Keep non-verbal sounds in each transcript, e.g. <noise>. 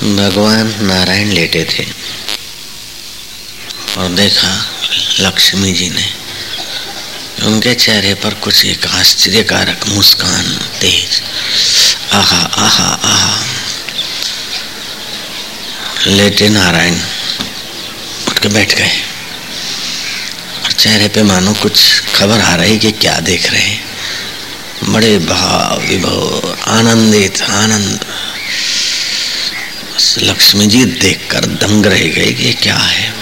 भगवान नारायण लेटे थे और देखा लक्ष्मी जी ने उनके चेहरे पर कुछ एक आश्चर्यकारक मुस्कान तेज। आहा आहा आहा। लेटे नारायण, उठ के बैठ गए। और चेहरे पे मानो कुछ खबर आ रही कि क्या देख रहे हैं। बड़े भाव विभव आनंदित, आनंद। लक्ष्मी जी देखकर दंग रह गई कि क्या है।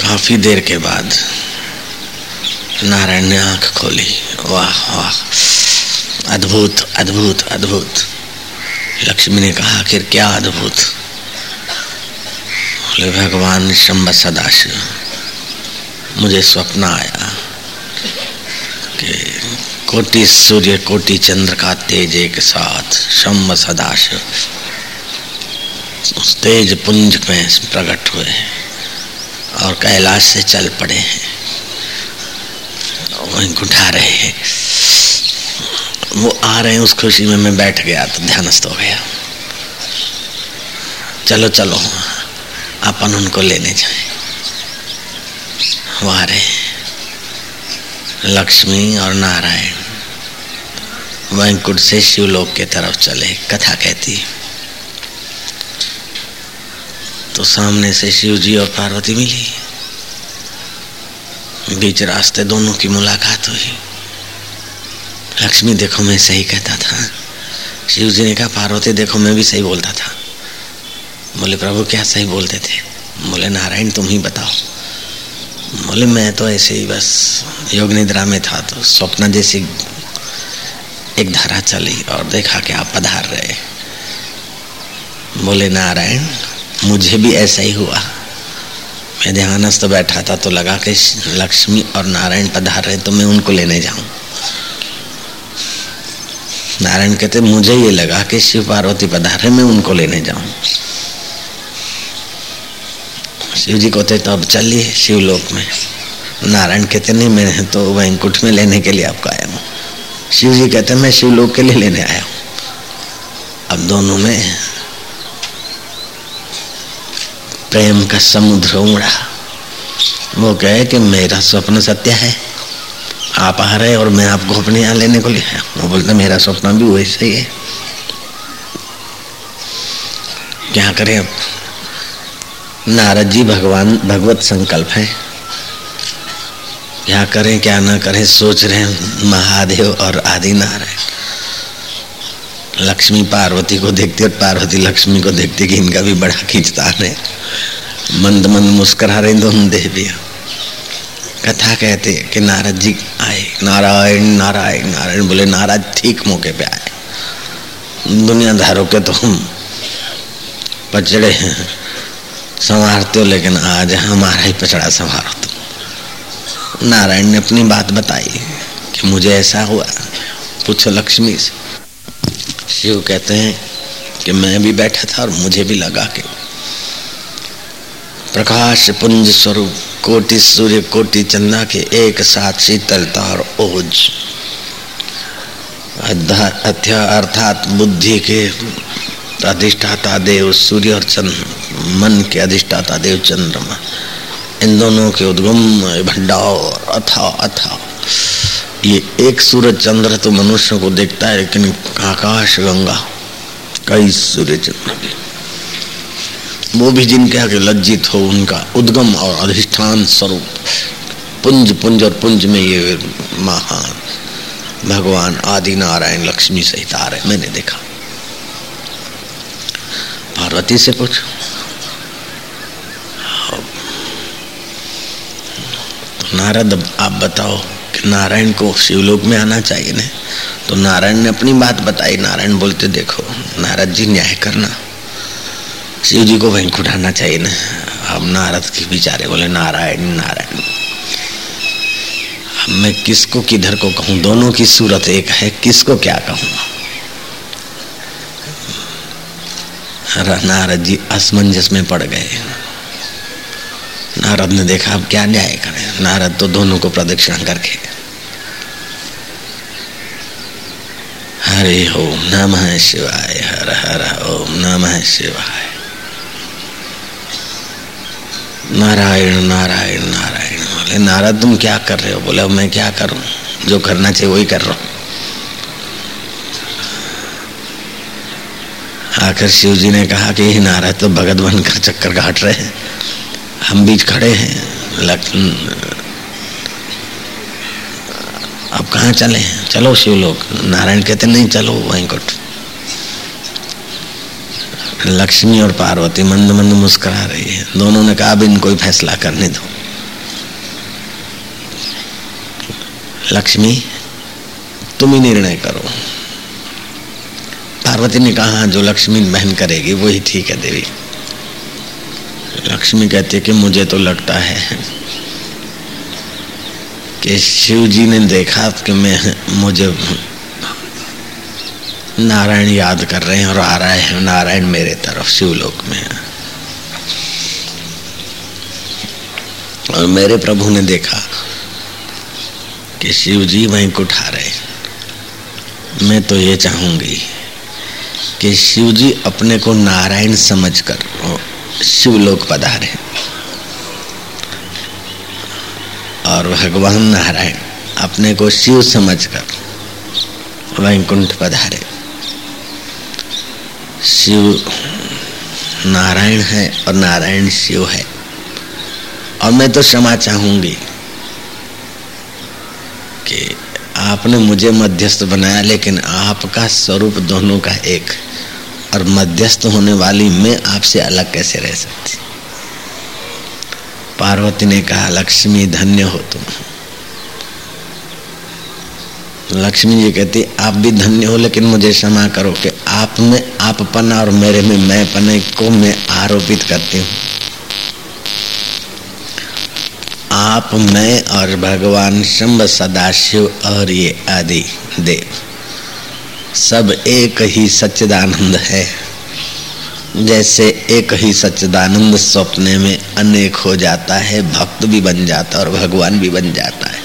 काफ़ी देर के बाद नारायण ने आँख खोली। वाह वाह। अद्भुत अद्भुत अद्भुत। लक्ष्मी ने कहा, आखिर क्या अद्भुत? बोले, भगवान शंब सदाशिव, मुझे स्वप्न आया कि कोटि सूर्य, कोटि चंद्र का तेज एक साथ शम्भ सदाश उस तेज पुंज में प्रकट हुए हैं और कैलाश से चल पड़े हैं। वहीं उठा रहे हैं। वो आ रहे हैं, उस खुशी में मैं बैठ गया तो ध्यानस्थ हो गया। चलो चलो, अपन उनको लेने जाए। वो आ रहे हैं। लक्ष्मी और नारायण। वैंकुट से शिवलोक के तरफ़ चले, कथा कहती। तो सामने से शिव जी और पार्वती मिली। बीच रास्ते दोनों की मुलाकात हुई। लक्ष्मी, देखो मैं सही कहता था। शिव जी ने कहा, पार्वती, देखो मैं भी सही बोलता था। बोले, प्रभु, क्या सही बोलते थे? बोले, नारायण, तुम ही बताओ। बोले, मैं तो ऐसे ही बस योग निद्रा में था तो स्वप्न जैसी एक धारा चली और देखा कि आप पधार रहे। बोले, नारायण, मुझे भी ऐसा ही हुआ। मैं ध्यानस्थ बैठा था तो लगा कि लक्ष्मी और नारायण पधार रहे तो मैं उनको लेने जाऊँ। नारायण कहते, मुझे ये लगा कि शिव पार्वती पधार रहे मैं उनको लेने जाऊँ। शिव जी कहते तो अब चलिए शिवलोक में। नारायण कहते, नहीं, मैं तो वैंकुट में लेने के लिए आपको शिव जी कहते हैं, मैं शिवलोक के लिए लेने आया हूँ। अब दोनों में प्रेम का समुद्र उमड़ा वो कहे कि मेरा स्वप्न सत्य है। आप आ रहे और मैं आपको अपने यहाँ लेने को ले आया वो बोलते मेरा स्वप्न भी वैसे ही है। क्या करें अब? नारद जी भगवान, भगवत संकल्प है। क्या करें, क्या ना करें, सोच रहे हैं महादेव और आदि नारायण लक्ष्मी पार्वती को देखती और पार्वती लक्ष्मी को देखती कि इनका भी बड़ा खींचतान है। मंद मंद मुस्करा रहे दोनों देवियाँ। कथा कहते कि नारद जी आए। नारायण नारायण नारायण बोले नाराज़ ठीक मौके पे आए। दुनियादारों के तो हम पचड़े हैं, संवारते हो, लेकिन आज हमारा ही पचड़ा संवारो नारायण ने अपनी बात बताई कि मुझे ऐसा हुआ। पूछो लक्ष्मी से। शिव कहते हैं कि मैं भी बैठा था और मुझे भी लगा के प्रकाश पुंज स्वरूप, कोटि सूर्य, कोटि चंदा के एक साथ शीतलता और ओज। अर्थात बुद्धि के अधिष्ठाता देव सूर्य और चंद्र, मन के अधिष्ठाता देव चंद्रमा। इन दोनों के उद्गम भंडार, अथा अथा। ये एक सूरज चंद्र तो मनुष्य को देखता है, लेकिन आकाश गंगा, कई सूर्य चंद्र भी। वो भी जिनके आगे लज्जित हो, उनका उद्गम और अधिष्ठान स्वरूप। पुंज पुंज और पुंज में ये महान, भगवान आदि नारायण लक्ष्मी सहित आ रहे मैंने देखा। पार्वती से पूछो। नारद आप बताओ कि नारायण को शिवलोक में आना चाहिए ना? तो नारायण ने अपनी बात बताई। नारायण बोलते, देखो, नारद जी, न्याय करना। शिव जी को वहीं उठाना चाहिए ना? अब नारद के विचारे बोले, नारायण नारायण, अब मैं किसको किधर को कहूँ? दोनों की सूरत एक है, किसको क्या कहूँ? नारद जी, असमंजस में पड़ गए। नारद ने देखा, अब क्या न्याय करें? नारद तो दोनों को प्रदक्षिणा करके। हरे ओम नमः शिवाय, हर हर ओम नमः शिवाय। नारायण नारायण नारायण बोले, नारद, तुम क्या कर रहे हो? बोले मैं क्या करूँ? जो करना चाहिए वही कर रहा हूँ. आखिर शिव जी ने कहा कि नारद तो भगत बनकर चक्कर काट रहे हैं। हम बीच खड़े हैं अब कहाँ चले हैं? चलो शिव लोग नारायण कहते नहीं चलो वैंकुट लक्ष्मी और पार्वती मंद मंद मुस्कुरा रही है। दोनों ने कहा अब इनको फैसला करने दो। लक्ष्मी तुम ही निर्णय करो। पार्वती ने कहा हाँ, जो लक्ष्मी बहन करेगी वही ठीक है देवी। लक्ष्मी कहती है कि मुझे तो लगता है कि शिव जी ने देखा कि मैं, मुझे नारायण याद कर रहे हैं और आ रहा है, नारायण मेरे तरफ़, शिवलोक में। और मेरे प्रभु ने देखा कि शिव जी वहीं को उठा रहे मैं तो ये चाहूँगी कि शिव जी अपने को नारायण समझकर शिवलोक पधारे। और भगवान नारायण अपने को शिव समझकर वैकुंठ पधारे। शिव नारायण है और नारायण शिव है। और मैं तो क्षमा चाहूँगी कि आपने मुझे मध्यस्थ बनाया, लेकिन आपका स्वरूप दोनों का एक और मध्यस्थ होने वाली मैं आपसे अलग कैसे रह सकती? पार्वती ने कहा, लक्ष्मी धन्य हो तुम। लक्ष्मी जी कहती, आप भी धन्य हो, लेकिन मुझे क्षमा करो कि आप में आप आपपना और मेरे में मैं पने को मैं आरोपित करती हूँ। आप, मैं और भगवान शंभ सदाशिव और ये आदि देव। सब एक ही सच्चिदानंद है। जैसे एक ही सच्चिदानंद सपने में अनेक हो जाता है, भक्त भी बन जाता है और भगवान भी बन जाता है।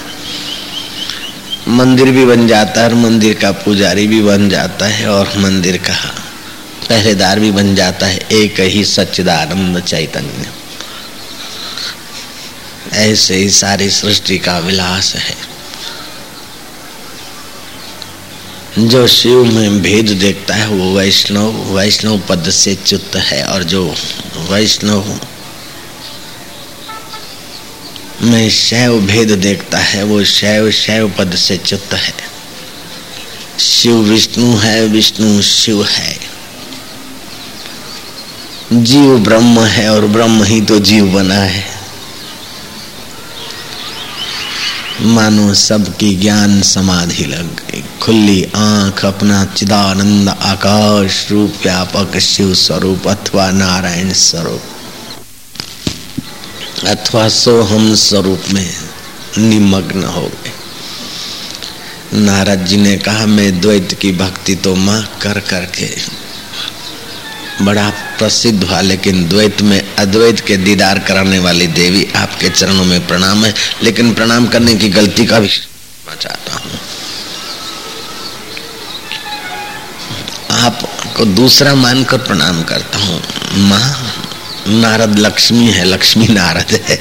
मंदिर भी बन जाता है और मंदिर का पुजारी भी बन जाता है और मंदिर का पहरेदार भी बन जाता है। एक ही सच्चिदानंद चैतन्य। ऐसे ही सारी सृष्टि का विलास है। जो शिव में भेद देखता है, वो वैष्णव वैष्णव पद से च्युत है और जो वैष्णव में शैव भेद देखता है, वो शैव शैव पद से च्युत है। शिव विष्णु है, विष्णु शिव है। जीव ब्रह्म है और ब्रह्म ही तो जीव बना है। मानो सबकी ज्ञान समाधि लग गई। खुली आँख, अपना चिदानंद, आकाश रूप, व्यापक शिव स्वरूप, अथवा नारायण स्वरूप। अथवा सोहम स्वरूप में निमग्न हो गए। नारद जी ने कहा, मैं द्वैत की भक्ति तो माँ कर करके बड़ा प्रसिद्ध हुआ, लेकिन द्वैत में, अद्वैत के दीदार कराने वाली देवी आपके चरणों में प्रणाम है, लेकिन प्रणाम करने की गलती का भी चाहता हूँ। आपको दूसरा मानकर प्रणाम करता हूँ। माँ, नारद लक्ष्मी है, लक्ष्मी नारद है।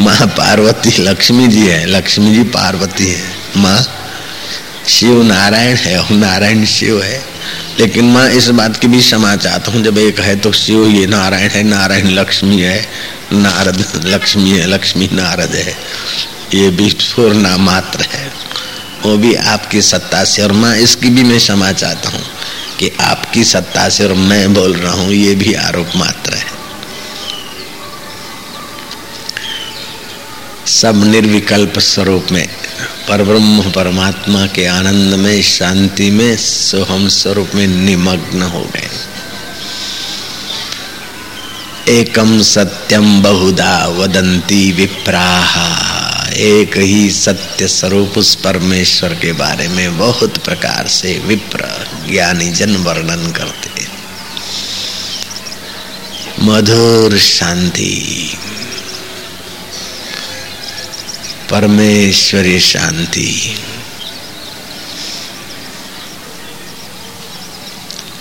माँ पार्वती लक्ष्मी जी है, लक्ष्मी जी पार्वती है। माँ शिव नारायण है और नारायण शिव है। लेकिन मैं इस बात की भी क्षमा चाहता हूँ, जब एक है तो शिव ये नारायण है, नारायण लक्ष्मी है, नारद लक्ष्मी है, लक्ष्मी नारद है। ये भी पूर्ण मात्र है। वो भी आपकी सत्ता से, और मैं इसकी भी मैं क्षमा चाहता हूँ कि आपकी सत्ता से, और मैं बोल रहा हूँ, ये भी आरोप मात्र है। सब निर्विकल्प स्वरूप में पर ब्रह्म परमात्मा के आनंद में, शांति में, सोहम स्वरूप में निमग्न हो गए। एकम सत्यम बहुधा वदंती विप्राहा। एक ही सत्य स्वरूप उस परमेश्वर के बारे में बहुत प्रकार से विप्र ज्ञानी जन वर्णन करते मधुर शांति। परमेश्वरी शांति।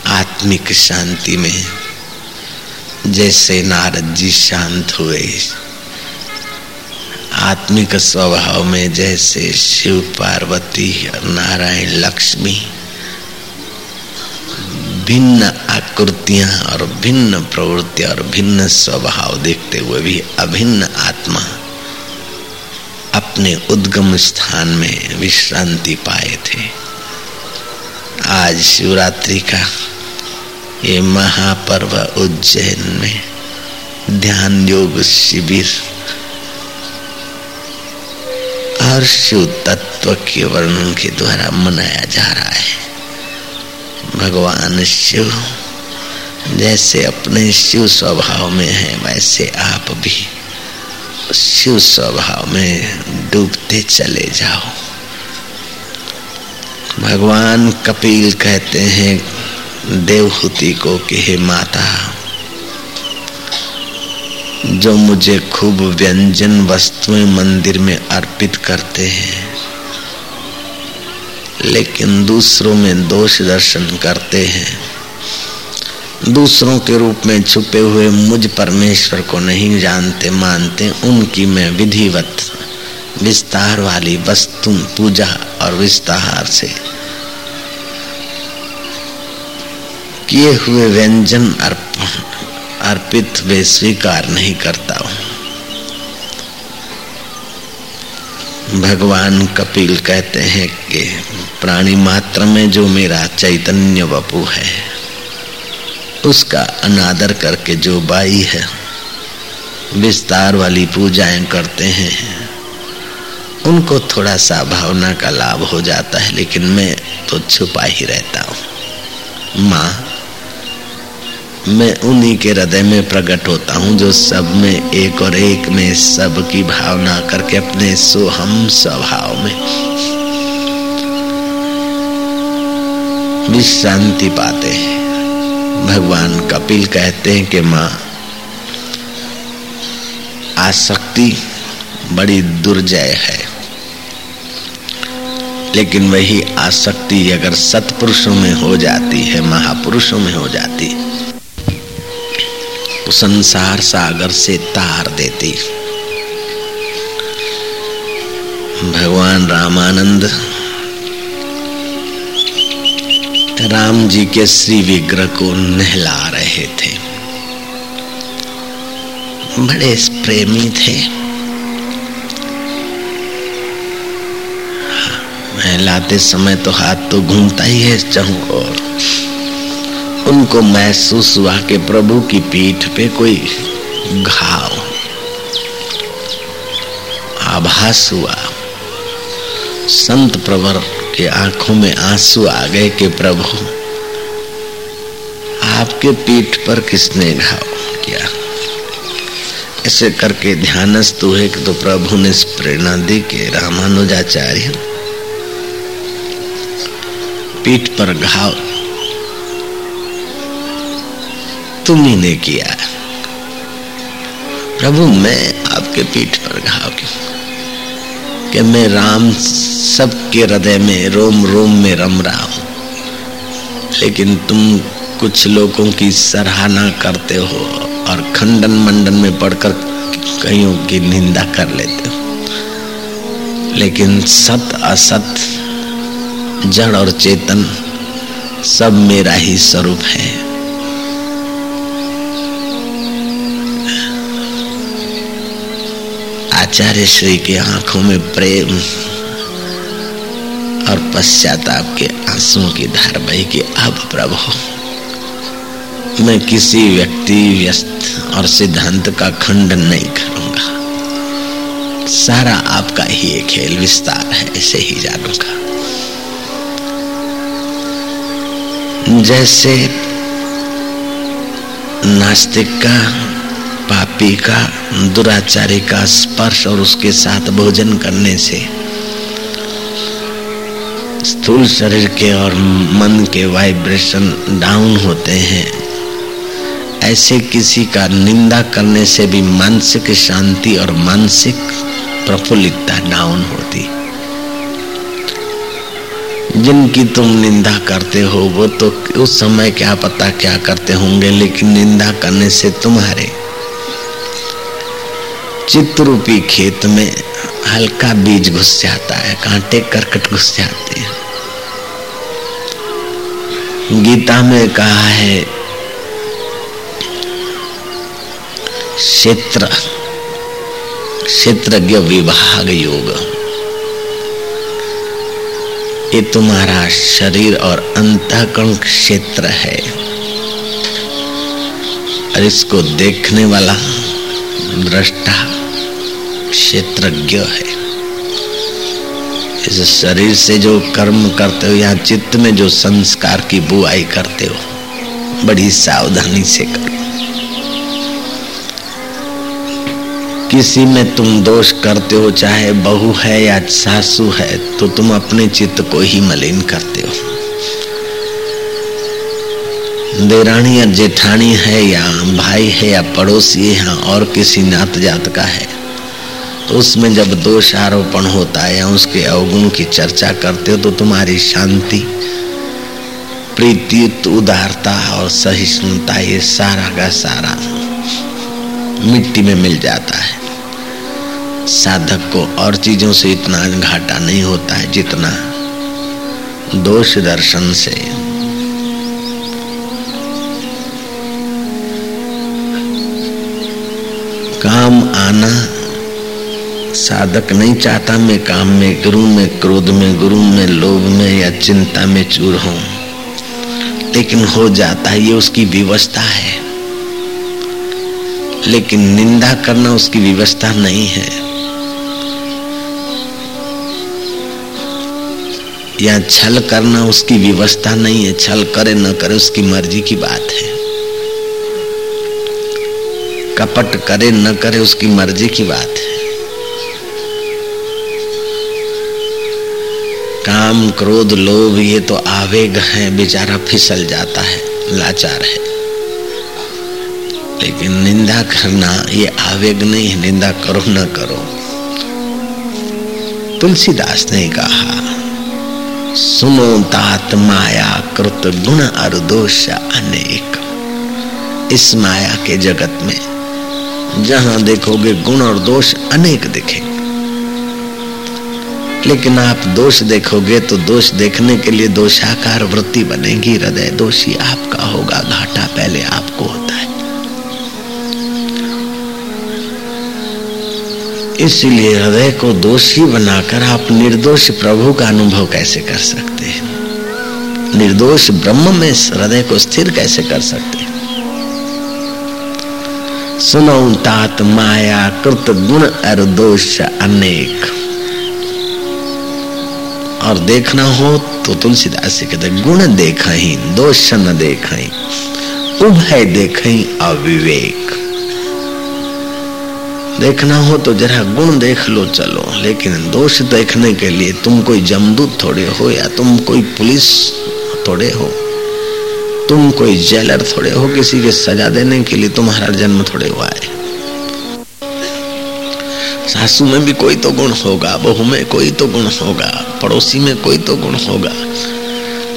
आत्मिक शांति में जैसे नारद जी शांत हुए, आत्मिक स्वभाव में जैसे शिव पार्वती नारायण लक्ष्मी, भिन्न आकृतियाँ और भिन्न प्रवृत्ति और भिन्न स्वभाव देखते हुए भी अभिन्न आत्मा। अपने उद्गम स्थान में विश्रांति पाए थे। आज शिवरात्रि का ये महापर्व उज्जैन में ध्यान योग शिविर और शिव तत्व के वर्णन के द्वारा मनाया जा रहा है। भगवान शिव जैसे अपने शिव स्वभाव में है, वैसे आप भी। शिव स्वभाव में डूबते चले जाओ। भगवान कपिल कहते हैं, देवहूति को कि हे माता, जो मुझे खूब व्यंजन वस्तुएँ मंदिर में अर्पित करते हैं, लेकिन दूसरों में दोष दर्शन करते हैं दूसरों के रूप में छुपे हुए मुझ परमेश्वर को नहीं जानते, मानते, उनकी मैं विधिवत, विस्तार वाली वस्तु, पूजा और विस्तार से किए हुए व्यंजन अर्पित वे स्वीकार नहीं करता हूँ। भगवान कपिल कहते हैं कि प्राणी मात्र में जो मेरा चैतन्य वपु है उसका अनादर करके जो बाई है, विस्तार वाली पूजाएँ करते हैं। उनको थोड़ा सा भावना का लाभ हो जाता है, लेकिन मैं तो छुपा ही रहता हूँ। माँ, मैं उन्हीं के हृदय में प्रकट होता हूँ जो सब में एक और एक में सब की भावना करके अपने सोहम स्वभाव में विश्रांति पाते हैं। भगवान कपिल कहते हैं कि माँ आसक्ति बड़ी दुर्जय है। लेकिन वही आसक्ति अगर सत्पुरुषों में हो जाती है, महापुरुषों में हो जाती तो संसार सागर से तार देती। भगवान रामानंद राम जी के श्री विग्रह को नहला रहे थे। बड़े प्रेमी थे। नहलाते समय तो हाथ तो घूमता ही है चाहू और। उनको महसूस हुआ कि प्रभु की पीठ पे कोई घाव। आभास हुआ। संत प्रवर के आँखों में आँसू आ गए कि प्रभु, आपके पीठ पर किसने घाव किया? ऐसे करके ध्यानस्थ हुए कि तो प्रभु ने प्रेरणा दी कि रामानुजाचार्य पीठ पर घाव तुम्ही ने किया। प्रभु, मैं आपके पीठ पर घाव क्यों? कि मैं राम सबके हृदय में रोम रोम में रम रहा हूँ। लेकिन तुम कुछ लोगों की सराहना करते हो और खंडन मंडन में पढ़कर कईयों की निंदा कर लेते हो। लेकिन सत असत, जड़ और चेतन सब मेरा ही स्वरूप है। आचार्य श्री की आँखों में प्रेम और पश्चाताप के आंसुओं की धार बही कि अब प्रभु, मैं किसी व्यक्ति, व्यस्त और सिद्धांत का खंडन नहीं करूँगा। सारा आपका ही एक खेल विस्तार है ऐसे ही जानूँगा। जैसे नास्तिक का पापी का, दुराचारी का स्पर्श और उसके साथ भोजन करने से स्थूल शरीर के और मन के वाइब्रेशन डाउन होते हैं। ऐसे किसी का निंदा करने से भी मानसिक शांति और मानसिक प्रफुल्लितता डाउन होती। जिनकी तुम निंदा करते हो, वो तो उस समय क्या पता क्या करते होंगे, लेकिन निंदा करने से तुम्हारे चित्रूपी खेत में हल्का बीज घुस जाता है, कांटे करकट घुस जाते हैं। गीता में कहा है, क्षेत्र, क्षेत्रज्ञ विभाग योग। ये तुम्हारा शरीर और अंतकरण क्षेत्र है। और इसको देखने वाला दृष्टा क्षेत्रज्ञ है। इस शरीर से जो कर्म करते हो या चित्त में जो संस्कार की बुआई करते हो, बड़ी सावधानी से करो। किसी में तुम दोष करते हो, चाहे बहू है या सासू है तो तुम अपने चित्त को ही मलिन करते हो। देरानी या जेठानी है या भाई है या पड़ोसी है और किसी नात जात का है तो उसमें जब दोष आरोपण होता है या उसके अवगुण की चर्चा करते हो तो तुम्हारी शांति, प्रीति, उदारता और सहिष्णुता, ये सारा का सारा मिट्टी में मिल जाता है। साधक को और चीज़ों से इतना घाटा नहीं होता है जितना दोष दर्शन से। काम आना साधक नहीं चाहता मैं काम में, गुरु में, क्रोध में, गुरु में, लोभ में या चिंता में चूर हूँ। लेकिन हो जाता है, ये उसकी व्यवस्था है। लेकिन निंदा करना उसकी व्यवस्था नहीं है। या छल करना उसकी व्यवस्था नहीं है। छल करे, न करे, उसकी मर्ज़ी की बात है। कपट करे, न करे, उसकी मर्ज़ी की बात है। काम क्रोध लोभ, ये तो आवेग है, बेचारा फिसल जाता है, लाचार है। लेकिन निंदा करना, ये आवेग नहीं है, निंदा करो न करो। तुलसीदास ने कहा, सुनो तात माया कृत गुण और दोष अनेक। इस माया के जगत में, जहाँ देखोगे गुण और दोष अनेक दिखेंगे। लेकिन आप दोष देखोगे तो दोष देखने के लिए दोषाकार वृत्ति बनेगी, हृदय दोषी आपका होगा, घाटा पहले आपको होता है। इसलिए हृदय को दोषी बनाकर आप निर्दोष प्रभु का अनुभव कैसे कर सकते हैं? निर्दोष ब्रह्म में हृदय को स्थिर कैसे कर सकते हैं? सुनो तात माया, कृत गुण और दोष अनेक। और देखना हो तो तुलसीदास जी कहते गुण देख दोष न उभय देख अविवेक। देखना हो तो जरा गुण देख लो चलो, लेकिन दोष देखने के लिए तुम कोई जमदूत थोड़े हो या तुम कोई पुलिस थोड़े हो? तुम कोई जेलर थोड़े हो? किसी के सजा देने के लिए तुम्हारा जन्म थोड़े हुआ है। सासू में भी कोई तो गुण होगा, बहू में कोई तो गुण होगा, पड़ोसी में कोई तो गुण होगा।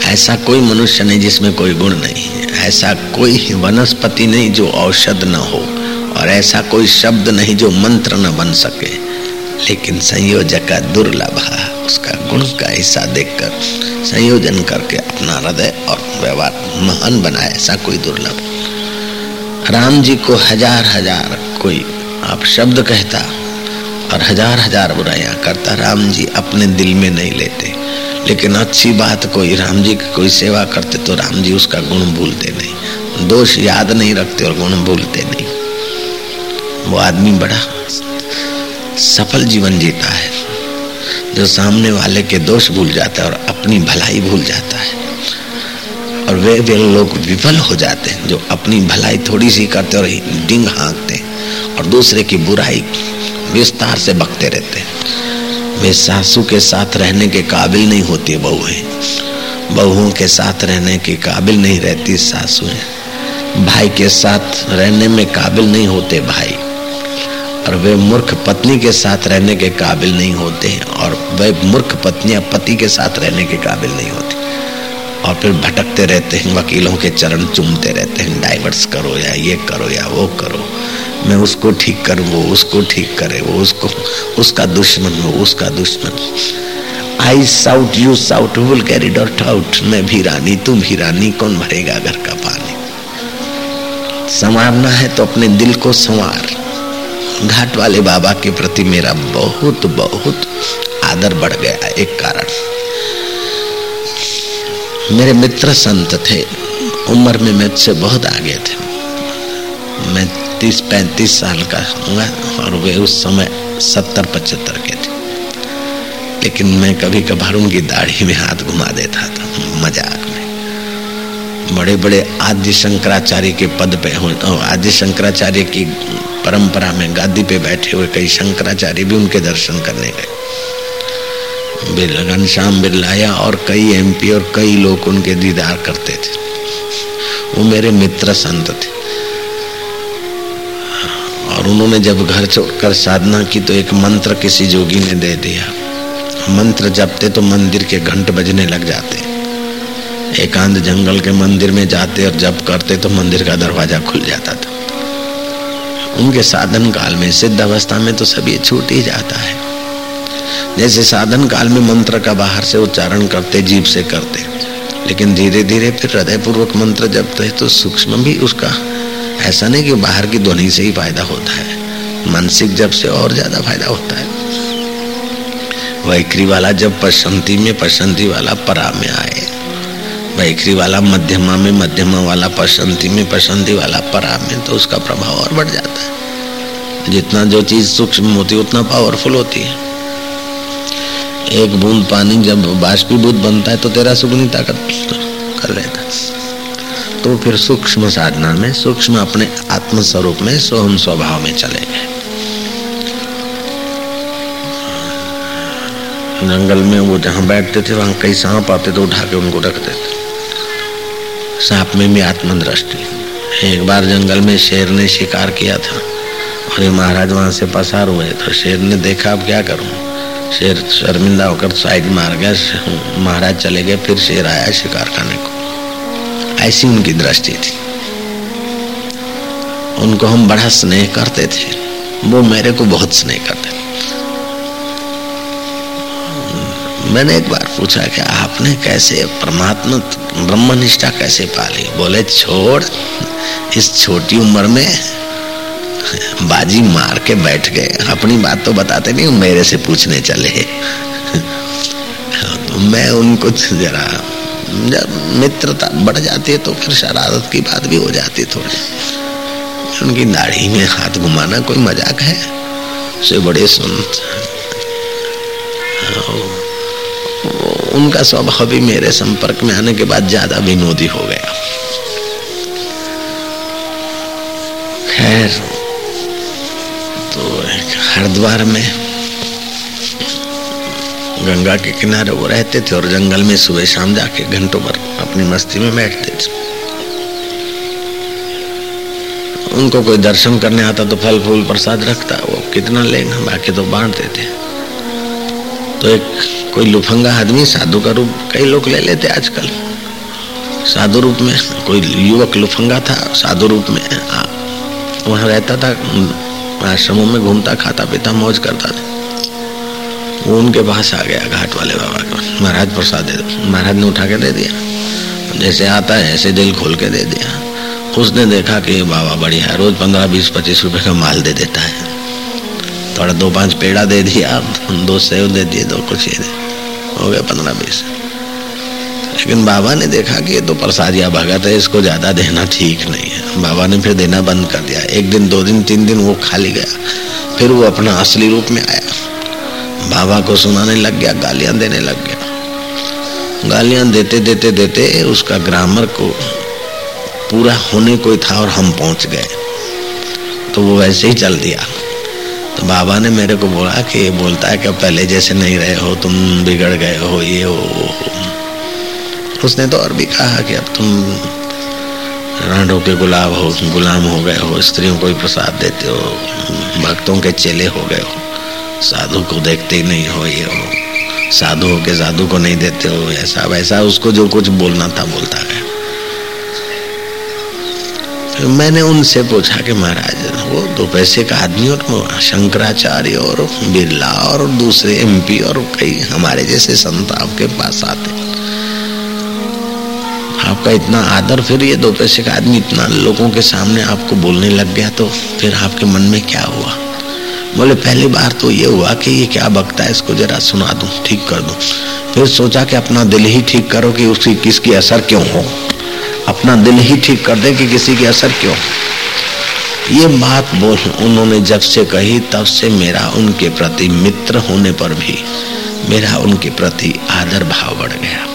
ऐसा कोई मनुष्य नहीं जिसमें कोई गुण नहीं है। ऐसा कोई वनस्पति नहीं जो औषध न हो, और ऐसा कोई शब्द नहीं जो मंत्र न बन सके। लेकिन संयोजक का दुर्लभ है, उसका गुण का हिस्सा देखकर संयोजन करके अपना हृदय और व्यवहार महान बनाए, ऐसा कोई दुर्लभ। राम जी को हज़ार हज़ार कोई आप शब्द कहता और हज़ार हज़ार बुराइयाँ करता राम जी अपने दिल में नहीं लेते। लेकिन अच्छी बात कोई राम जी की कोई सेवा करते तो राम जी उसका गुण भूलते नहीं। दोष याद नहीं रखते और गुण भूलते नहीं। वो आदमी बड़ा सफल जीवन जीता है। जो सामने वाले के दोष भूल जाता है और अपनी भलाई भूल जाता है। और वे वे लोग विफल हो जाते हैं, जो अपनी भलाई थोड़ी सी करते और डिंग हाँकते और दूसरे की बुराई विस्तार से बकते रहते हैं। वे सासू के साथ रहने के काबिल नहीं होती बहुएँ बहुओं के साथ रहने के काबिल नहीं रहती सासू भाई के साथ रहने में काबिल नहीं होते भाई। और वे मूर्ख पत्नी के साथ रहने के काबिल नहीं होते और वे मूर्ख पत्नियाँ पति के साथ रहने के काबिल नहीं होती। और फिर भटकते रहते हैं, वकीलों के चरण चूमते रहते हैं, डाइवर्स करो या ये करो या वो करो। मैं उसको ठीक करूँ, वो उसको ठीक करे, वो उसको, उसका दुश्मन वो उसका दुश्मन। I sought you sought will carry dot out मैं भी रानी, तुम भी रानी, कौन भरेगा घर का पानी? संवारना है तो अपने दिल को संवार। घाट वाले बाबा के प्रति मेरा बहुत बहुत आदर बढ़ गया, एक कारण। मेरे मित्र संत थे, उम्र में मुझसे बहुत आगे थे। मैं तीस, पैंतीस साल का हुआ और वे उस समय सत्तर, पचहत्तर के थे। लेकिन मैं कभी कभार उनकी दाढ़ी में हाथ घुमा देता था, मज़ाक में। बड़े बड़े आदि शंकराचार्य के पद पे हो आदि शंकराचार्य की परंपरा में गादी पे बैठे हुए कई शंकराचार्य भी उनके दर्शन करने गए। घनश्याम बिरलाया और कई एमपी और कई लोग उनके दीदार करते थे। वो मेरे मित्र संत थे। और उन्होंने जब घर छोड़कर साधना की तो एक मंत्र किसी जोगी ने दे दिया। मंत्र जपते तो मंदिर के घंट बजने लग जाते। एकांत जंगल के मंदिर में जाते और जब करते तो मंदिर का दरवाज़ा खुल जाता था। उनके साधन काल में सिद्ध अवस्था में तो सभी छूट ही जाता है। जैसे साधन काल में मंत्र का बाहर से उच्चारण करते जीव से करते, लेकिन धीरे धीरे फिर हृदय पूर्वक मंत्र जपते तो सूक्ष्म भी उसका ऐसा नहीं कि बाहर की ध्वनि से ही फ़ायदा होता है। मानसिक जब से और ज़्यादा फ़ायदा होता है। वैखरी वाला जब पसंती में पसंती वाला परा में आए। वैखरी वाला मध्यमा में मध्यमा वाला पसंती में पसंती वाला परा में तो उसका प्रभाव और बढ़ जाता है। जितना जो चीज़ सूक्ष्म होती है, उतना पावरफुल होती है। एक बूंद पानी जब बाष्पीभूत बनता है तो तेरा सुगनी ताकत कर लेता तो फिर सूक्ष्म साधना में, सूक्ष्म अपने आत्म स्वरूप में, सोहम स्वभाव में चले गए। जंगल में वो जहाँ बैठते थे, वहाँ कई सांप आते तो उठा के उनको रख देते। सांप में भी आत्मदृष्टि। एक बार जंगल में शेर ने शिकार किया था, और ये महाराज वहाँ से पसार हुए तो शेर ने देखा, अब क्या करूँ? शेर शर्मिंदा होकर साइड मार गया महाराज चले गए, फिर शेर आया शिकार खाने को। ऐसी उनकी दृष्टि थी। उनको हम बड़ा स्नेह करते थे। वो मेरे को बहुत स्नेह करते थे। मैंने एक बार पूछा कि आपने कैसे परमात्मा ब्रह्म निष्ठा कैसे पाली? बोले, छोड़, इस छोटी उम्र में बाजी मार के बैठ गए। अपनी बात तो बताते नहीं, मेरे से पूछने चले। <laughs> मैं उनको जरा मित्रता बढ़ जाती है तो फिर शरारत की बात भी हो जाती थोड़ी। उनकी दाढ़ी में हाथ घुमाना कोई मज़ाक है? से बड़े संत उनका स्वभाव भी मेरे संपर्क में आने के बाद ज़्यादा विनोदी हो गया। खैर तो हरिद्वार में गंगा के किनारे वो रहते थे और जंगल में सुबह शाम जाके घंटों भर अपनी मस्ती में बैठते थे। उनको कोई दर्शन करने आता तो फल फूल प्रसाद रखता, वो कितना लेगा बाकी तो बांटते थे। तो एक कोई लुफंगा आदमी साधु का रूप कई लोग ले लेते आजकल। साधु रूप में कोई युवक लुफंगा था, साधु रूप में वहाँ रहता था, आश्रमों में घूमता खाता पीता मौज करता था। वो उनके पास आ गया घाट वाले बाबा को। महाराज प्रसाद दे दो। महाराज ने उठा के दे दिया। जैसे आता है, ऐसे दिल खोल के दे दिया। उसने देखा कि बाबा बढ़िया है। रोज पंद्रह, बीस, पच्चीस रुपए का माल दे देता है। थोड़ा दो पाँच पेड़ा दे दिया। दो सेव दे दिए, दो कुछ ये दे। हो गए पंद्रह, बीस। लेकिन बाबा ने देखा कि ये तो प्रसादिया भगत है, इसको ज़्यादा देना ठीक नहीं है। बाबा ने फिर देना बंद कर दिया। एक दिन, दो दिन, तीन दिन वो खाली गया। फिर वो अपना असली रूप में आया। बाबा को सुनाने लग गया, गालियाँ देने लग गया। गालियाँ देते देते देते उसका ग्रामर को पूरा होने कोई था और हम पहुँच गए। तो वो वैसे ही चल दिया। तो बाबा ने मेरे को बोला कि ये बोलता है कि पहले जैसे नहीं रहे हो, तुम बिगड़ गए हो, ये हो उसने तो और भी कहा कि अब तुम रांडों के गुलाब हो, गुलाम हो गए हो, स्त्रियों को भी प्रसाद देते हो, भक्तों के चेले हो गए हो। साधु को देखते ही नहीं हो ये हो। साधु हो के साधु को नहीं देते हो ऐसा वैसा उसको जो कुछ बोलना था, बोलता गया मैंने उनसे पूछा कि महाराज, वो दो पैसे का आदमी और शंकराचार्य और बिरला और दूसरे एमपी और कई हमारे जैसे संत आपके पास आते। आपका इतना आदर, फिर ये दो पैसे का आदमी इतना लोगों के सामने आपको बोलने लग गया तो फिर आपके मन में क्या हुआ? बोले, पहली बार तो ये हुआ कि ये क्या बकता है, इसको जरा सुना दूँ, ठीक कर दूँ। फिर सोचा कि अपना दिल ही ठीक करो कि उसकी किसकी असर क्यों हो। अपना दिल ही ठीक कर दे कि किसी की असर क्यों ये बात बोल उन्होंने जब से कही, तब से मेरा उनके प्रति मित्र होने पर भी मेरा उनके प्रति आदर भाव बढ़ गया।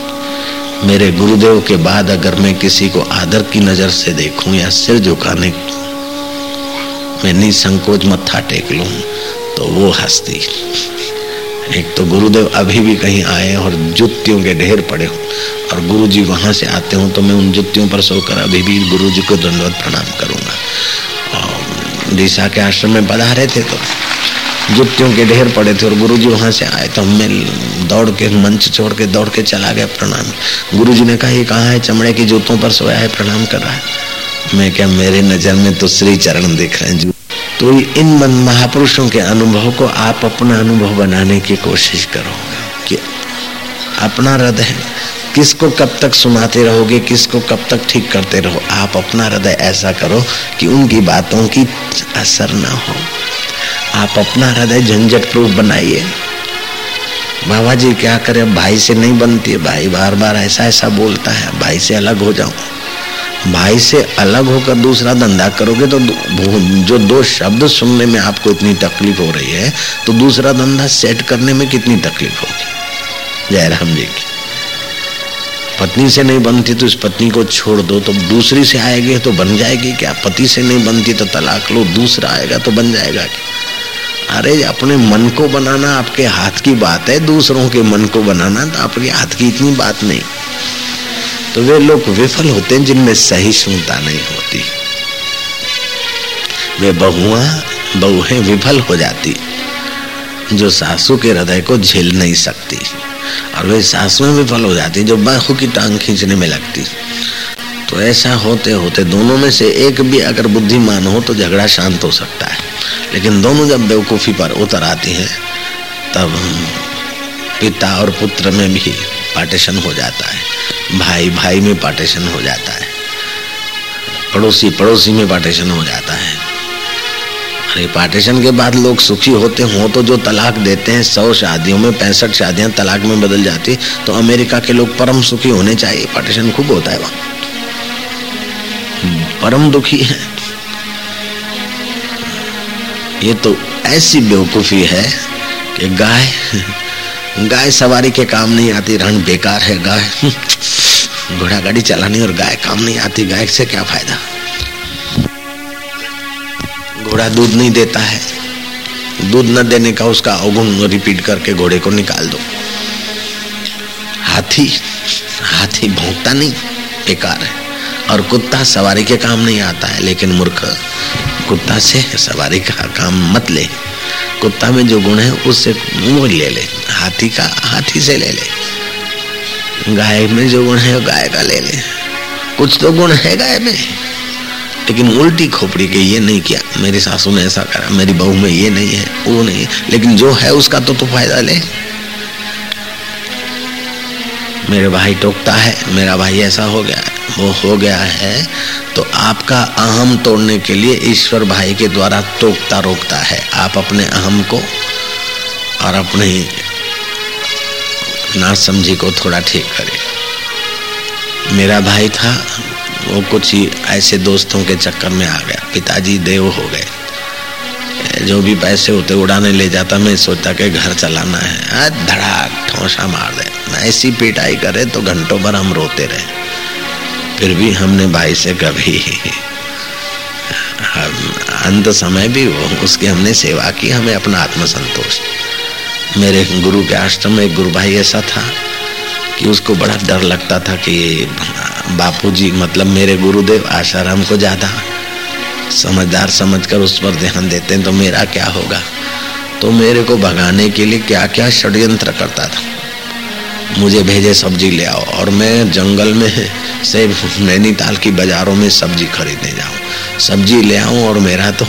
मेरे गुरुदेव के बाद अगर मैं किसी को आदर की नज़र से देखूँ या सिर झुकाने मैं निसंकोच मत्था टेक लूँ तो वो हस्ती। एक तो गुरुदेव अभी भी कहीं आए और जुतियों के ढेर पड़े हो। और गुरु जी वहाँ से आते हो तो मैं उन जुतियों पर सोकर अभी भी गुरु जी को दंडवत प्रणाम करूँगा। और के आश्रम में पधारे थे तो जुतियों के ढेर पड़े थे और गुरु जी वहाँ से आए तो मैं दौड़ के मंच छोड़ के दौड़ के चला गया प्रणाम। गुरु जी ने कहा, ये कहाँ है? चमड़े की जूतों पर सोया है, प्रणाम कर रहा है। मैं क्या मेरे नज़र में तो श्री चरण दिख रहे हैं तो इन महापुरुषों के अनुभव को आप अपना अनुभव बनाने की कोशिश करो कि अपना हृदय किसको कब तक सुनाते रहोगे, किसको कब तक ठीक करते रहो? आप अपना हृदय ऐसा करो कि उनकी बातों की असर ना हो। आप अपना हृदय झंझट प्रूफ बनाइए। बाबा जी क्या करे? भाई से नहीं बनती है। भाई बार बार ऐसा ऐसा बोलता है। भाई से अलग हो जाऊँ। भाई से अलग होकर दूसरा धंधा करोगे तो जो दो शब्द सुनने में आपको इतनी तकलीफ़ हो रही है तो दूसरा धंधा सेट करने में कितनी तकलीफ़ होगी? जयराम जी की। पत्नी से नहीं बनती तो इस पत्नी को छोड़ दो तो दूसरी से आएगी तो बन जाएगी क्या? पति से नहीं बनती तो तलाक लो, दूसरा आएगा तो बन जाएगा क्या? अरे, अपने मन को बनाना आपके हाथ की बात है, दूसरों के मन को बनाना तो आपके हाथ की इतनी बात नहीं। तो वे लोग विफल होते हैं जिनमें सहिष्णुता नहीं होती। वे बहुआ, बहुएँ विफल हो जाती, जो सासू के हृदय को झेल नहीं सकती। और वे सासुएँ विफल हो जाती, जो बाहू की टांग खींचने में लगती। तो ऐसा होते होते दोनों में से एक भी अगर बुद्धिमान हो तो झगड़ा शांत हो सकता है। लेकिन दोनों जब बेवकूफ़ी पर उतर आती हैं, तब पिता और पुत्र में भी पार्टीशन हो जाता है। भाई भाई में पार्टीशन हो जाता है। पड़ोसी पड़ोसी में पार्टीशन हो जाता है। अरे, पार्टीशन के बाद लोग सुखी होते हो तो जो तलाक देते हैं, सौ शादियों में, पैंसठ शादियाँ तलाक में बदल जाती तो अमेरिका के लोग परम सुखी होने चाहिए। पार्टीशन खूब होता है वहाँ। परम दुखी है। ये तो ऐसी बेवकूफ़ी है कि गाय गाय सवारी के काम नहीं आती, रण बेकार है गाय। घोड़ा गाड़ी चलानी और गाय काम नहीं आती, गाय से क्या फ़ायदा? घोड़ा दूध नहीं देता है। दूध न देने का उसका अवगुण रिपीट करके घोड़े को निकाल दो। हाथी हाथी भोंकता नहीं, बेकार है। और कुत्ता सवारी के काम नहीं आता है, लेकिन मूर्ख, कुत्ता से सवारी का काम मत ले। कुत्ता में जो गुण है उससे वो ले ले हाथी का हाथी से ले ले। गाय में जो गुण है गाय का ले ले। कुछ तो गुण है गाय में। लेकिन उल्टी खोपड़ी के ये नहीं किया। मेरी सासू ने ऐसा करा मेरी बहू में ये नहीं है वो नहीं है। लेकिन जो है उसका तो, तो फ़ायदा ले। मेरे भाई टोकता है मेरा भाई ऐसा हो गया। वो हो गया है तो आपका अहम तोड़ने के लिए ईश्वर भाई के द्वारा टोकता रोकता है। आप अपने अहम को और अपने ना समझी को थोड़ा ठीक करें। मेरा भाई था, वो कुछ ही ऐसे दोस्तों के चक्कर में आ गया। पिताजी देव हो गए। जो भी पैसे होते, उड़ाने ले जाता, मैं सोचता कि घर चलाना है। धड़ाक, ठोसा मार दे। ऐसी पिटाई करे तो घंटों भर हम रोते रहे। फिर भी हमने भाई से कभी अंत समय भी वो, उसकी हमने सेवा की, हमें अपना आत्मसंतोष। मेरे गुरु के आश्रम में एक गुरु भाई ऐसा था कि उसको बड़ा डर लगता था कि बापूजी मतलब मेरे गुरुदेव आशाराम को ज़्यादा समझदार समझकर उस पर ध्यान देते हैं तो मेरा क्या होगा? तो मेरे को भगाने के लिए क्या क्या षड्यंत्र करता था। मुझे भेजे सब्ज़ी ले आओ और मैं जंगल में से नैनीताल की बाजारों में सब्ज़ी खरीदने जाऊँ। सब्ज़ी ले आऊँ और मेरा तो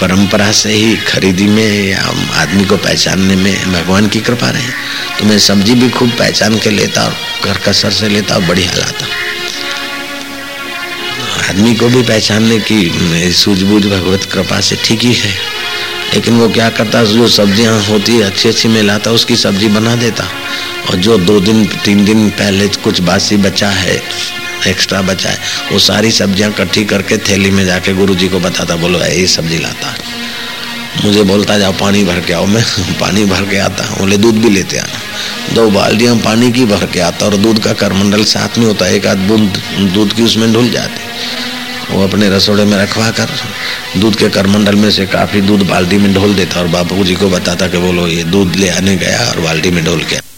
परंपरा से ही खरीदी में या आदमी को पहचानने में भगवान की कृपा रहे। तो मैं सब्ज़ी भी खूब पहचान के लेता और कर कसर से लेता और बढ़िया लाता। आदमी को भी पहचानने की सूझबूझ भगवत कृपा से ठीक ही है। लेकिन वो क्या करता, जो सब्ज़ियाँ होती है, अच्छी अच्छी मैं लाता, उसकी सब्ज़ी बना देता। और जो दो दिन, तीन दिन पहले कुछ बासी बचा है एक्स्ट्रा बचा है, वो सारी सब्ज़ियाँ इकट्ठी करके थैली में जाके गुरु जी को बताता, बोलो ये सब्ज़ी लाता। मुझे बोलता, जाओ, पानी भर के आओ। मैं <laughs> पानी भर के आता हूँ बोले, दूध भी लेते आना। दो बाल्टियाँ पानी की भर के आता, और दूध का करमंडल साथ में होता है एक आध बूंद दूध की उसमें ढुल जाती। वो अपने रसोड़े में रखवा कर दूध के करमंडल में से काफ़ी दूध बाल्टी में ढोल देता और बापू जी को बताता कि बोलो ये दूध ले आने गया और बाल्टी में ढोल के।